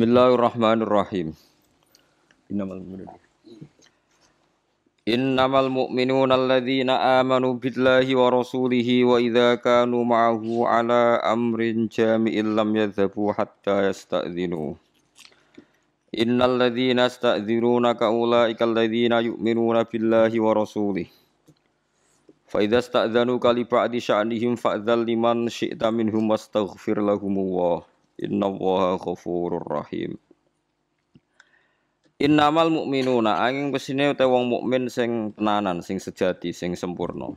Bismillahirrahmanirrahim. Innamal mu'minun. Innamal mu'minuna alladzina amanu billahi wa rasulihi wa idza kanu ma'ahu ala amrin jami'in lam yadhhabu hatta yasta'dhinu. Innal ladzina yasta'dhirunaka ulaika alladzina yu'minuna billahi wa rasulihi. Fa idza sta'dhanuka li ba'di sya'nihim fa'dzal liman syi'ta minhum wastaghfir lahumullah. Innallaha ghafurur rahim. Innamal mu'minuna angin pesine te wong mukmin sing tenanan, sing sejati, sing sempurna.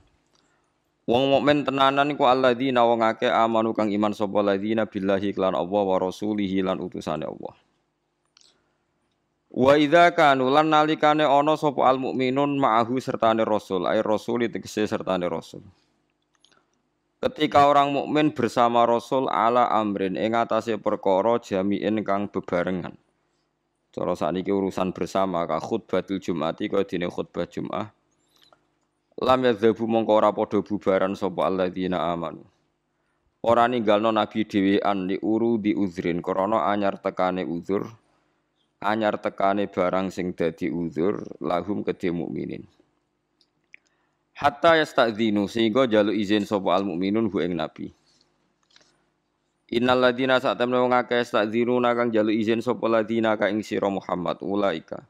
Wong mukmin tenanan iku alladzina wong akeh amanu kang iman sapa alladzina billahi lan Allah wa rasulihi lan utusane Allah. Wa idza kanu lan nalikane ana sapa al mukminun ma'ahu sertane rasul, ay rasul tegese sertane rasul. Ketika orang mukmin bersama Rasul ala amrin ing atase perkara jami'in kang bebarengan. Cara sakniki urusan bersama ka khutbatul Jumati kaya dene khutbah Jumat. Lam yadzabu mongko ora padha bubaran sapa alladzina amanu. Ora ninggalno nabi dhewean li uru di uzrin krana anyar tekane uzur. Anyar tekane barang sing dadi uzur lahum kedhe mukminin hatta yastadzinu sehingga jaluk izin sapa al mukminun hu ing nabi. Innal ladina sak temne wong akeh yastadziruna kang jaluk izin sapa ladina ka ing sira Muhammad ulaika.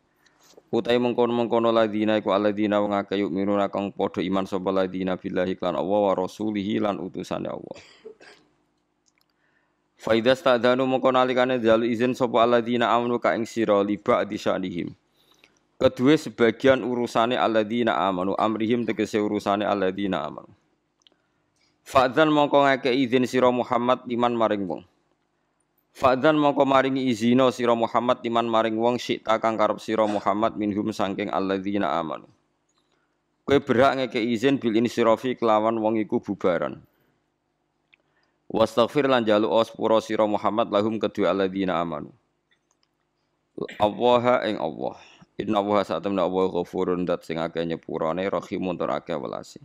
Utai mengkono-mengkono ladina iku aladina wong akeh yuk minuna kang padha iman sapa ladina billahi lan Allah wa rasulihi lan utusane Allah. Faidah stadanu mengkono alikane izin sapa aladina amnu ka ing liba di sya'nihim Kedua sebagian urusane alladzina amanu amrihim tegese urusane alladzina amanu. Fa'dzan mongko ngeke izin sira Muhammad iman maring wong. Fa'dzan mongko maringi izino sira Muhammad iman maring wong syi'ta kang karep sira Muhammad minhum sangking alladzina amanu. Kowe berak ngeke izin bil insirafi kelawan wong iku bubaran. Wastaghfir lan jalu ospura sira Muhammad lahum kedua alladzina amanu. Allah ing Allah. Inna wa sa'atamna Allah ghafurun dat sing akeh nyepurane rahimun tur akeh welasi.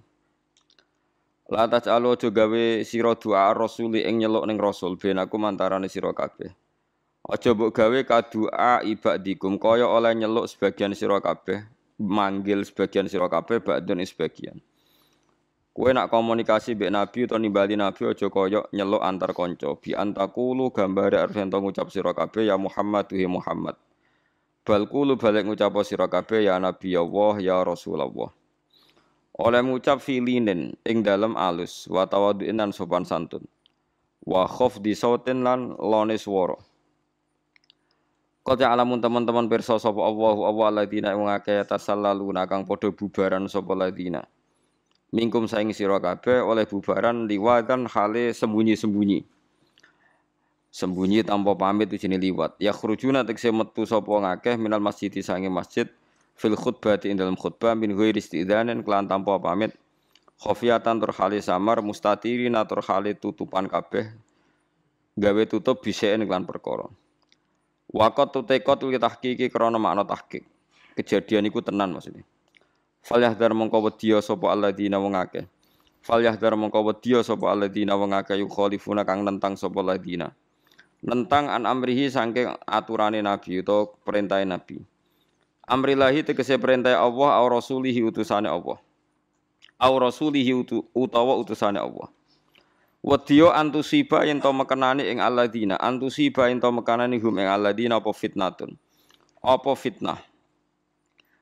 La taj'alu aja gawe sira doa rasuli ing nyeluk ning rasul ben aku mantarane sira kabeh. Aja mbok gawe kadua ibadikum kaya oleh nyeluk sebagian sira kabeh, manggil sebagian sira kabeh ba'dun sebagian. Kowe nak komunikasi mbek nabi utawa nimbali nabi aja kaya nyeluk antar kanca. Bi antakulu gambare arep ngucap sira kabeh ya Muhammad tuhi Muhammad. Bal kulu balik ngucap sira kabeh ya Nabi Allah ya Rasulullah. Oleh ngucap filinin ing dalem alus wa tawadhu'in lan sopan santun. Wa di sautin lan lone swara. Kau alamun teman-teman pirsa sapa Allah Allah alladzina wong akeh tasallaluna kang padha bubaran sapa ladina. Mingkum saing sira kabeh oleh bubaran liwadan hale sembunyi-sembunyi sembunyi tanpa pamit ujine liwat ya khurujuna tekse metu sapa ngakeh minal masjid sange masjid fil khutbah ing dalam khutbah min ghairi istidzanin kelan tanpa pamit khofiyatan tur khali samar mustatirin tur khali tutupan kabeh gawe tutup bisaen kelan perkara Wakot tu tekot li tahqiqi krana makna tahqiq. Kejadian iku tenan maksudnya. Fal yahdar mongko wedya sapa alladzina wong akeh. Fal yahdar mongko wedya sapa alladzina wong akeh yukhalifuna kang nentang sapa alladzina nentang an amrihi saking aturane nabi atau perintah nabi. Amrilahi tegese perintah Allah au rasulihi utusane Allah. Au rasulihi utawa utusane Allah. Wadiyo antusiba yen to mekenani ing alladzina, antusiba yen to mekenani hum ing alladzina apa fitnatun. Apa fitnah?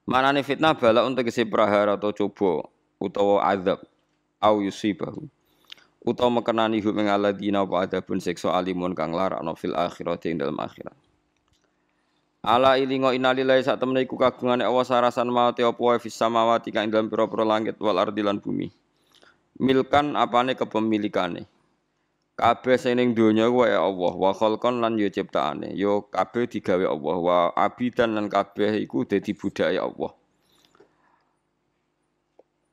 Manane fitnah bala untuk tegese prahara atau coba utawa azab au yusibahu utawa mekenani hum ing alladzina wa adabun siksa alimun kang larakno fil akhirat ing dalam akhirat Ala ilingo innalillahi sak temene iku kagungane Allah sarasan mawate apa wae fis samawati kang dalam pira-pira langit wal ardi lan bumi. Milkan apane kepemilikane. Kabeh sing ning donya wae Allah wa khalqan lan yo ciptaane. Yo kabeh digawe Allah wa abidan lan kabeh iku dadi budaya Allah.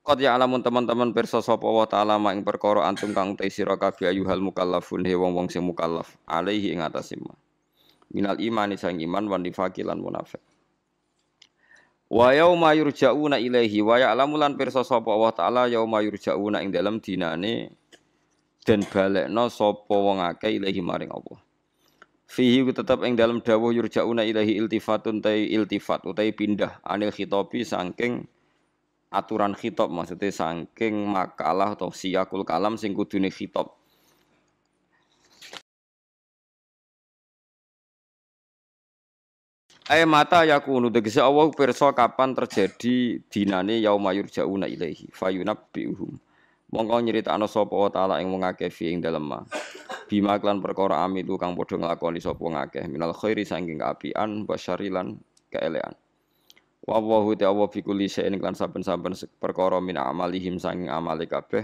Qad ya'lamun teman-teman pirsa sapa wa ta'ala mak ing perkara antum kang utai sira kabeh ayuhal mukallafun he wong-wong sing mukallaf alaihi ing atas ima. Minal imani sang iman wan nifaqi lan munafik. Wa yauma yurja'una ilaihi wa ya'lamu lan pirsa sapa wa ta'ala yauma yurja'una ing dalem dinane den balekno sapa wong akeh ilaihi maring Allah. Fihi tetap ing dalam dawuh yurjauna ilahi iltifatun tai iltifat utai pindah anil khitobi saking aturan khitab maksudnya saking makalah atau siyakul kalam sing kudune khitab. Ay mata yakunu tegese Allah pirsa kapan terjadi dinane yauma yurjauna ilaihi fayunabbiuhum. Mongko nyeritakno sapa wa taala ing wong akeh fi ing dalem ma. Bima klan perkara amilu kang padha nglakoni sapa ngakeh minal khairi saking kaapian basyarilan keelean. Wa Allahu ta'ala fi kulli syai'in klan saben-saben perkara min amalihim saking amale kabeh.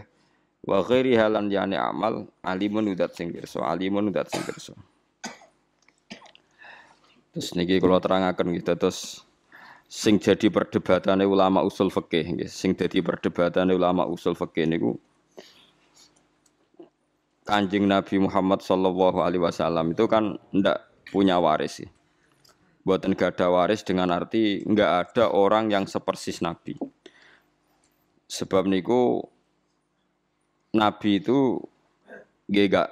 Wa ghairi halan yani amal alimun udat sing pirsa, alimun udat sing pirsa. Terus niki kula terangaken gitu terus sing jadi perdebatannya ulama usul fikih nggih sing jadi perdebatannya ulama usul fikih niku Kanjeng Nabi Muhammad sallallahu alaihi wasallam itu kan ndak punya waris sih. Buatan gak ada waris dengan arti nggak ada orang yang sepersis Nabi. Sebab niku Nabi itu nggak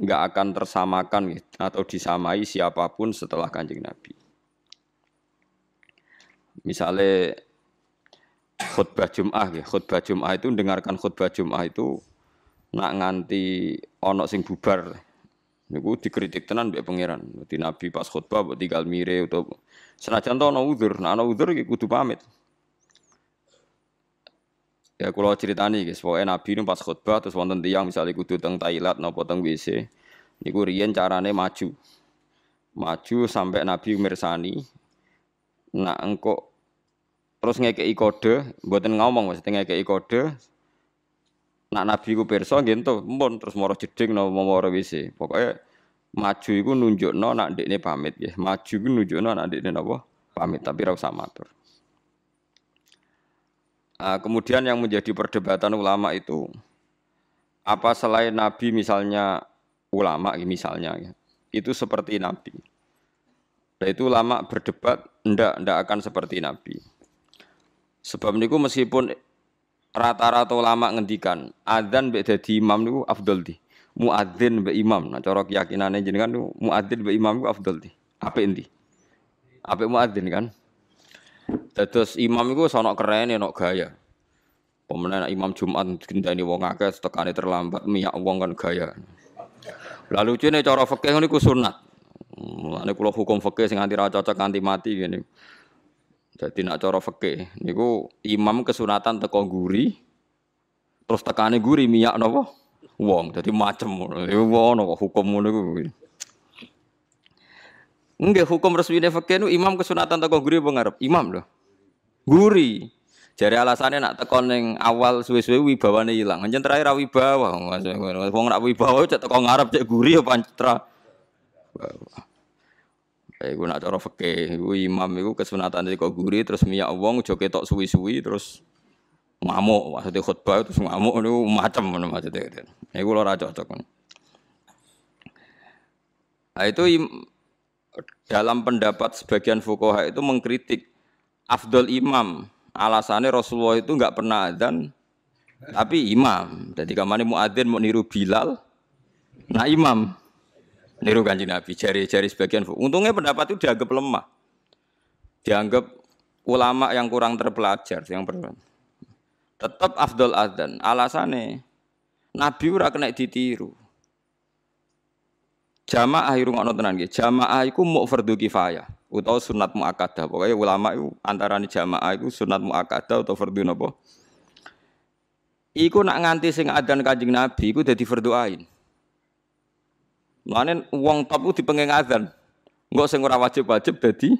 nggak akan tersamakan atau disamai siapa pun setelah kanjeng Nabi. Misalnya khutbah Jum'ah ya, khutbah Jum'ah itu dengarkan khutbah Jum'ah itu nak nganti onok sing bubar niku dikritik tenan mbek pangeran. Dadi Nabi pas khutbah mbok tinggal mire utawa senajan to ana udzur, nah ana udzur iki kudu pamit. Ya kalau ceritani guys, pokoknya Nabi ini pas khutbah terus wonten tiyang misalnya kudu teng toilet napa teng WC, niku riyen carane maju. Maju sampai Nabi mirsani, nak engkok terus ngekei kode, buatin ngomong maksudnya ngekei kode, nak nabi ku pirsa nggih mpun terus moro jeding napa moro WC. Pokoke maju iku nunjukno nak ndekne pamit nggih. Maju iku nunjukno nak ndekne napa pamit tapi ora usah matur. Nah, kemudian yang menjadi perdebatan ulama itu apa selain nabi misalnya ulama misalnya itu seperti nabi. Nah, itu ulama berdebat ndak ndak akan seperti nabi. Sebab niku meskipun rata-rata ulama ngendikan adzan mbek dadi imam niku afdal di. Muadzin mbek imam. Nah cara keyakinane jenengan niku muadzin mbek imam niku afdal di. Apik endi? Apik muadzin kan? Dados imam iku sono keren ono gaya. Pemenang imam Jumat gendani wong akeh tekane terlambat miyak wong kan gaya. Lalu cene cara fikih niku sunat. Mulane kula hukum fikih sing anti ra cocok anti mati ngene. Jadi nak cara fikih niku imam kesunatan teko guri terus tekane guri minyak napa? Wong. Jadi macem niku ono hukum ngono. Enggak hukum resmi fikih niku imam kesunatan teko guri apa ngarep? Imam loh. Guri. Jari alasannya nak teko ning awal suwe-suwe wibawane ilang. Anjen terakhir ra wibawa. Wong nak wibawa cek teko ngarep cek guri ya pancra. Eh, gue nak cara fakih, gue imam itu kesunatan kau guri terus minyak wong joget tok suwi-suwi terus ngamuk maksudnya khutbah terus ngamuk itu macam mana maksudnya. Eh, gue lora cocok. Nah itu dalam pendapat sebagian fukoha itu mengkritik afdol imam. Alasannya Rasulullah itu nggak pernah adzan tapi imam. Jadi kamane muadzin mau niru Bilal, nah imam niru kanji Nabi jari-jari sebagian untungnya pendapat itu dianggap lemah. Dianggap ulama yang kurang terpelajar yang ber tetap afdol adzan. Alasannya Nabi ora kena ditiru. Jamaah irung ono tenan jamaah iku mau fardu kifayah utawa sunat muakkadah pokoknya ulama itu antara jamaah itu sunat muakkadah atau fardu napa? Iku nak nganti sing adzan kanjeng Nabi iku dadi fardu ain Mulane wong top ku dipenging azan. Engko sing ora wajib-wajib dadi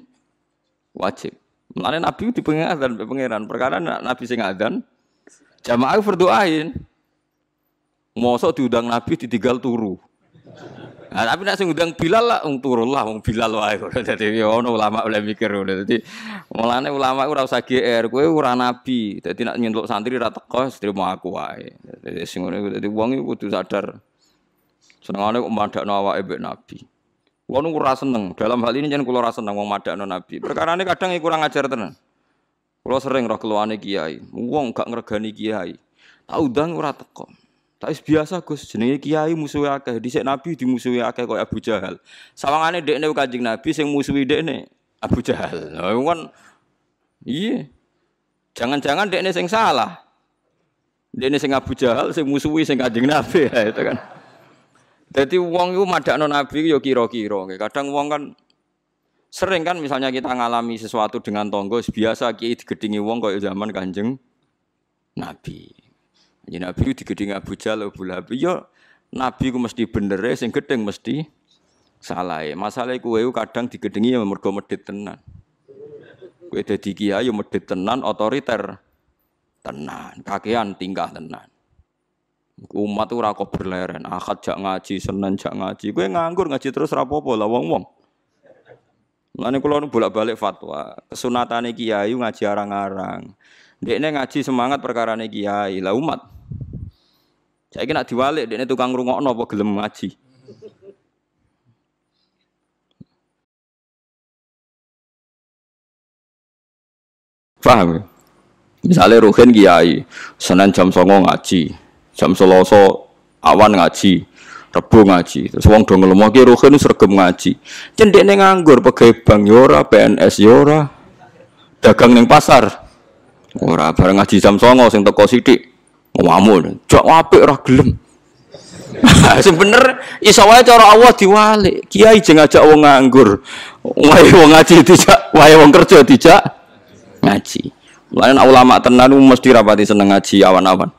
wajib. Mulane Nabi dipenging azan mbek. Perkara Nabi sing azan jamaah berdoain. Mosok diundang Nabi ditinggal turu. Nah, tapi nek sing ngundang Bilal lah wong turu lah wong Bilal wae. Dadi ya ono ulama oleh mikir ngono. Dadi mulane ulama ora usah GR, kowe ora nabi. Dadi nek nyentuk santri ra teko trimo aku wae. Dadi sing ngono dadi wong iku sadar Senengane kok madakno awake mbek Nabi. Kulo nu ora seneng. Dalam hal ini jangan kulo ora seneng wong madakno Nabi. Perkarane kadang kurang ajar tenan. Kulo sering roh keluane kiai. Wong gak ngregani kiai. Tak udang ora teko. Tapi biasa Gus, jenenge kiai musuh akeh. Dhisik Nabi dimusuhi akeh kaya Abu Jahal. Sawangane dekne Kanjeng Nabi sing musuhi dekne Abu Jahal. Lah kan iya. Jangan-jangan dekne sing salah. Dekne sing Abu Jahal sing musuhi sing Kanjeng Nabi ya, itu kan. Jadi wong iku madakno Nabi yo kira-kira. Kadang wong kan sering kan misalnya kita ngalami sesuatu dengan tonggo biasa kiai digedingi wong kaya zaman Kanjeng Nabi. Ya Nabi digedeng Abu Jahal Abu Lahab. Ya Nabi ku mesti bener e, sing gedeng mesti salah. Masalah kowe kadang digedengi ya mergo medhit tenan. Kowe dadi kiai ya medhit tenan, otoriter tenan, kakean tingkah tenan. Umat ora kok berleren, akad jak ngaji, senen jak ngaji. Kowe nganggur ngaji terus ra apa-apa lah wong-wong. Mulane kula bolak-balik fatwa, kesunatane kiai ngaji arang-arang. Dekne ngaji semangat perkara kiai, lah umat saya kira diwalik, dia tukang rungokno apa gelem ngaji. Paham ya? Misalnya Ruhin kiai, Senin jam songo ngaji, jam Selasa awan ngaji, Rebu ngaji. Terus wong dong ngelemo ki Ruhin sergem ngaji. Cendekne nganggur pegawai bank yora, PNS yora, dagang neng pasar. Ora bareng ngaji jam songo sing teko sithik. Ngamun, jak apik ora gelem. Sing bener iso wae cara Allah diwalik. Kiai jeng ngajak wong nganggur. Wae wong ngaji dijak, wae wong kerja dijak ngaji. Lain ulama tenan mesti rapati seneng ngaji awan-awan.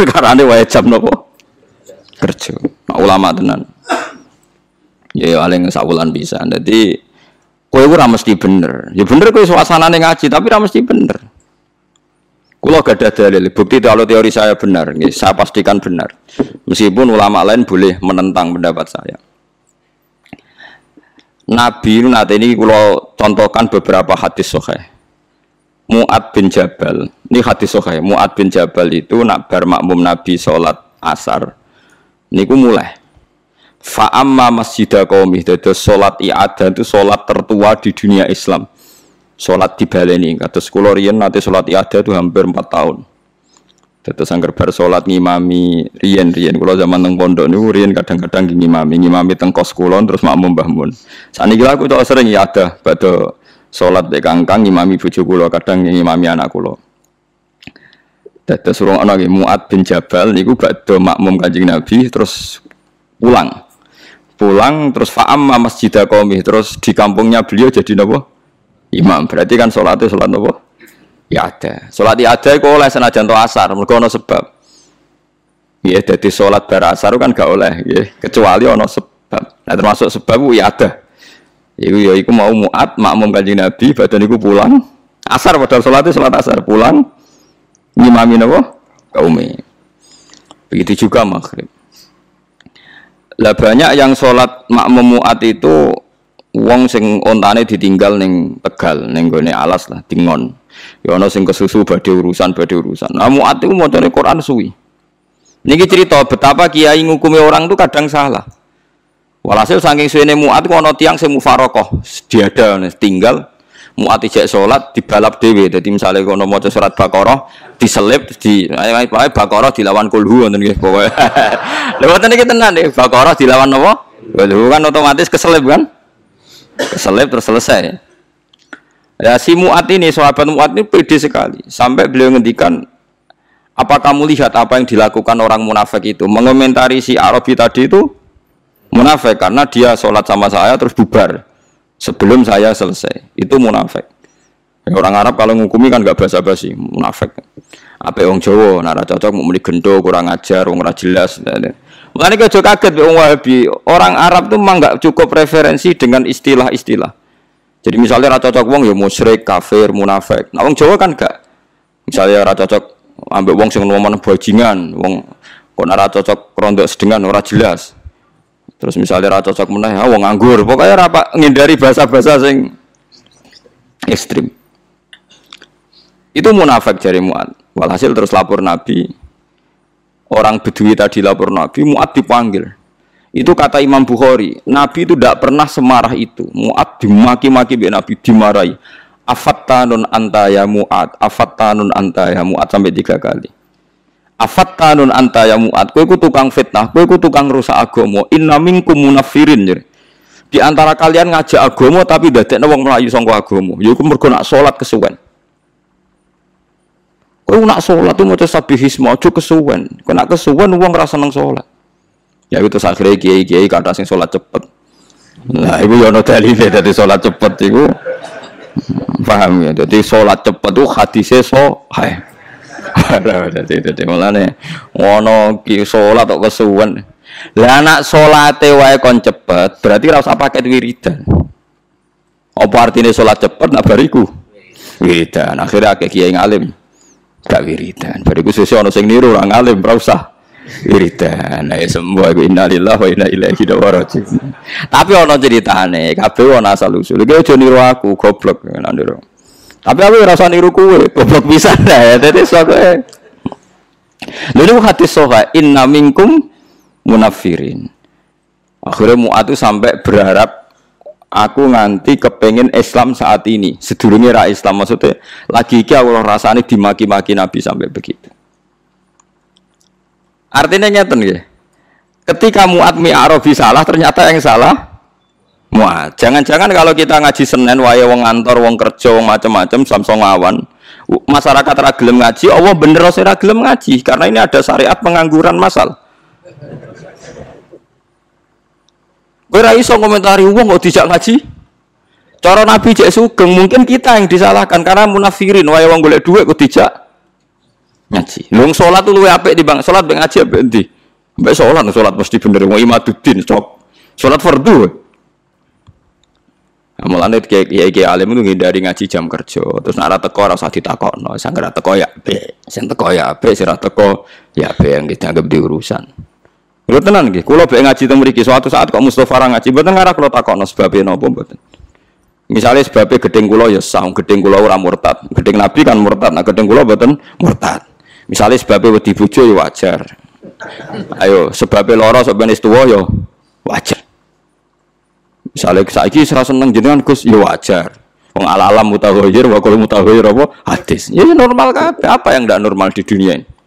Perkarane wae jam nopo? Kerja. Nah, ulama tenan. Ya paling sawulan bisa. Jadi kowe ora mesti bener. Ya bener kowe suasanane ngaji tapi ora mesti bener. Kulo gak ada dalil, bukti kalau teori saya benar, saya pastikan benar. Meskipun ulama lain boleh menentang pendapat saya. Nabi nanti ini kulo contohkan beberapa hadis sohe. Mu'ad bin Jabal, ini hadis sohe. Mu'ad bin Jabal itu nak bar makmum Nabi sholat asar. Ini ku mulai. Fa'amma masjidah kaumih, jadi sholat i'adah itu sholat tertua di dunia Islam sholat di baleni kata sekolah rian nanti sholat iada itu hampir empat tahun Tetes angker bar sholat ngimami rian rian kalau zaman teng pondok nih rian kadang-kadang ngimami ngimami teng kos kulon terus makmum bahmun. Saat ini aku tuh sering ada pada sholat di kangkang ngimami bujuk kulo kadang ngimami anak kulo. Tetes surung anak Muat bin Jabal niku badhe makmum kanjeng Nabi terus pulang pulang terus faam masjidah komi terus di kampungnya beliau jadi nabo imam. Berarti kan sholatnya sholat apa? Ya ada. Sholat ya ada kok oleh senajan to asar, mereka ono sebab. Ya jadi sholat bar asar kan gak oleh, ya. kecuali ono sebab. Nah termasuk sebab ya ada. Iku ya iku mau muat makmum kanjeng Nabi, badan iku pulang. Asar padahal sholatnya sholat asar pulang. Ngimami napa? Kaumi. Begitu juga maghrib. Lah banyak yang sholat makmum muat itu wong sing ontane ditinggal ning Tegal ning gone alas lah dingon ya ana sing kesusu badhe urusan badhe urusan nah muat iku macane Quran suwi niki cerita betapa kiai ngukumi orang itu kadang salah walhasil saking suwene muat ku ana tiang sing mufarokoh diada tinggal muat ijek salat dibalap dhewe dadi misale kono maca surat Baqarah diselip di ayo Baqarah dilawan kulhu ngoten nggih pokoke lha wonten iki tenan nggih Baqarah dilawan napa kulhu kan otomatis keselip kan Keselip terus selesai. Ya si Mu'at ini, sahabat Mu'at ini pede sekali. Sampai beliau ngendikan, apa kamu lihat apa yang dilakukan orang munafik itu? Mengomentari si Arabi tadi itu munafik karena dia sholat sama saya terus bubar sebelum saya selesai. Itu munafik. Ya, orang Arab kalau ngukumi kan gak basa-basi, munafik. Apa yang Jawa, nara cocok mau meni gendo, kurang ajar, orang jelas. Makanya kau kaget Wong Wahabi. Orang Arab tuh memang nggak cukup referensi dengan istilah-istilah. Jadi misalnya rata cocok wong ya musyrik, kafir, munafik. Nah wong Jawa kan gak. Misalnya rata cocok ambek wong sing ngomong bajingan, wong kok ora cocok rondok sedengan ora jelas. Terus misalnya rata cocok meneh ah, wong nganggur. Pokoknya rapa ngindari bahasa-bahasa sing ekstrim. Itu munafik jari muat. Walhasil terus lapor Nabi, orang Bedui tadi lapor Nabi, Mu'ad dipanggil. Itu kata Imam Bukhari, Nabi itu tidak pernah semarah itu. Mu'ad dimaki-maki biar Nabi dimarahi. Afattanun anta ya Mu'ad, afattanun anta ya Mu'ad sampai tiga kali. Afat tanun anta ya muat. Kowe ku tukang fitnah, kowe ku tukang rusak agama. Inna minkum munafirin. Jadi. Di antara kalian ngajak agama tapi dadekno wong melayu sangka agama. Ya iku mergo nak salat kesuwen. Kowe nak salat tuh maca sabihisma aja kesuwen. Kowe nak kesuwen wong ora seneng salat. Ya itu akhirnya kiai-kiai kata sing salat cepet. Nah, ibu yono dalile dadi salat cepet iku. Paham ya? Jadi sholat cepet tuh hadisnya so, hai. Jadi jadi mulane ngono ki sholat kok kesuwen. Lah anak salate wae kon cepet, berarti ora usah pakai wiridan. Apa artinya sholat cepet nak bariku? Wiridan. Akhirnya akeh kiai ngalim gak wiridan. Bariku sesuk ana sing niru ora ngalim, ora usah wiridan. Nah, semua iku innalillahi wa inna ilaihi. Tapi ana ceritane, kabeh ana asal usul. Iki aja niru aku, goblok. Tapi aku rasa niru kowe, goblok bisa ya. Dadi sokoe. Lha niku hadis soha inna minkum munafirin. Akhirnya Mu'ad itu sampai berharap aku nganti kepengen Islam saat ini. Sedurungnya ra Islam maksudnya lagi iki aku rasanya dimaki-maki Nabi sampai begitu. Artinya nyata ya. Ketika Mu'ad mi'arobi salah ternyata yang salah Muat. Jangan-jangan kalau kita ngaji Senin wae wong ngantor, wong kerja, wong macam-macam samsung lawan. Masyarakat ragilem ngaji, Allah bener ora ragilem ngaji karena ini ada syariat pengangguran masal. Kowe ra iso komentari wong kok dijak ngaji. Cara Nabi cek sugeng, mungkin kita yang disalahkan karena munafirin wae wong golek dhuwit kok dijak ngaji. Lung salat tuh luwe apik di bang, salat mbek ngaji apik endi? Mbek salat salat mesti bener wong imaduddin, cok. Salat fardu. Mulane kiai kiai alim itu ngindari ngaji jam kerja. Terus nak teko ora usah ditakokno. Sing ora teko ya be. Sing teko ya be, ora teko ya be yang dianggap diurusan. Lho tenan nggih, kula be ngaji teng mriki suatu saat kok Mustofa ra ngaji, mboten ngarah kula takokno sebabe napa mboten. Misalnya sebabnya gedeng kula ya sah, gedeng kula ora murtad. Gedeng Nabi kan murtad, nah gedeng kula mboten murtad. Misalnya sebabnya wedi bojo ya wajar. Ayo, sebabnya lara sebabnya tuwa ya wajar. Misalnya saiki serasa seneng jenengan Gus ya wajar. Wong ala alam mutahhir wa mutahhir apa hadis. Ya normal kabeh. Apa yang tidak normal di dunia ini?